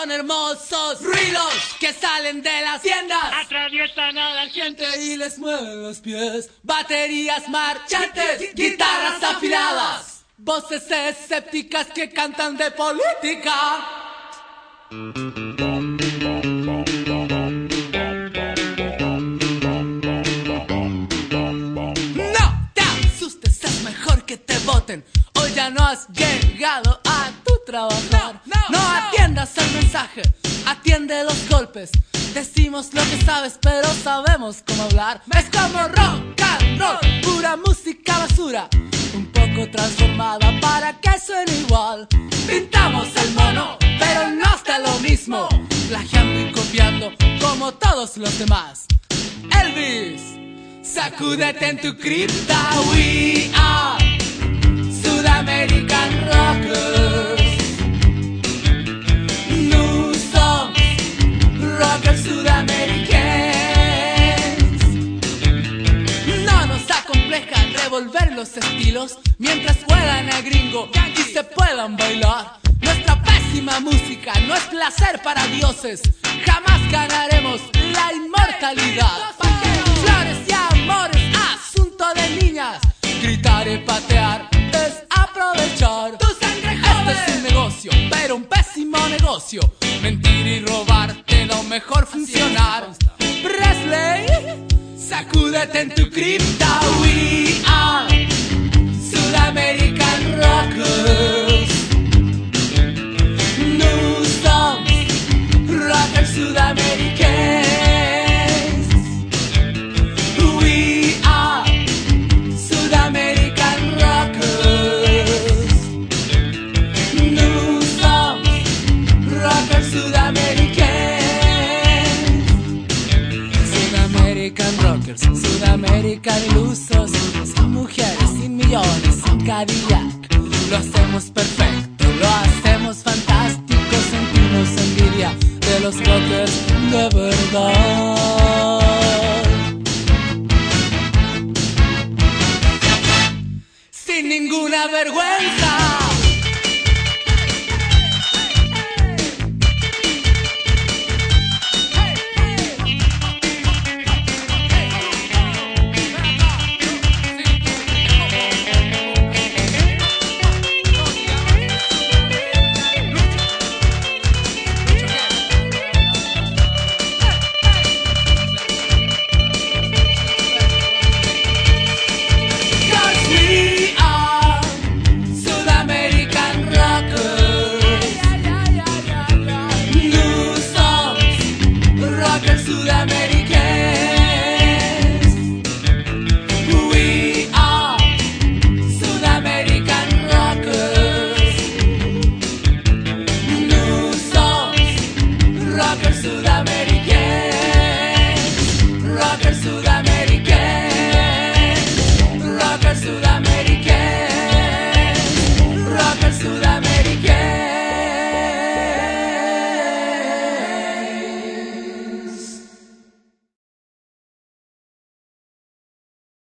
Son hermosos ruidos que salen de las tiendas. Atraviesan a la gente y les mueven los pies. Baterías marchantes, guitarras afiladas. Voces escépticas que cantan de política. No te asustes, es mejor que te voten. Hoy ya no has llegado a trabajar. No, atiendas el mensaje, atiende los golpes. Decimos lo que sabes, pero sabemos cómo hablar. Es como rock and roll, pura música basura. Un poco transformada para que suene igual. Pintamos el mono, pero no está lo mismo. Plagiando y copiando como todos los demás. Elvis, sacúdete en tu cripta. We are los estilos mientras juegan a gringo y se puedan bailar. Nuestra pésima música no es placer para dioses. Jamás ganaremos la inmortalidad. Flores y amores, asunto de niñas. Gritar y patear es aprovechar. Tu sangre Este es un negocio, pero un pésimo negocio. Mentir y robar de lo mejor funcionar. Presley, sacúdete en tu cripta. We Sudamérica de lusos, sin mujeres, sin millones, sin Cadillac. Lo hacemos perfecto, lo hacemos fantástico, sentimos envidia de los rockers de verdad. Sin ninguna vergüenza.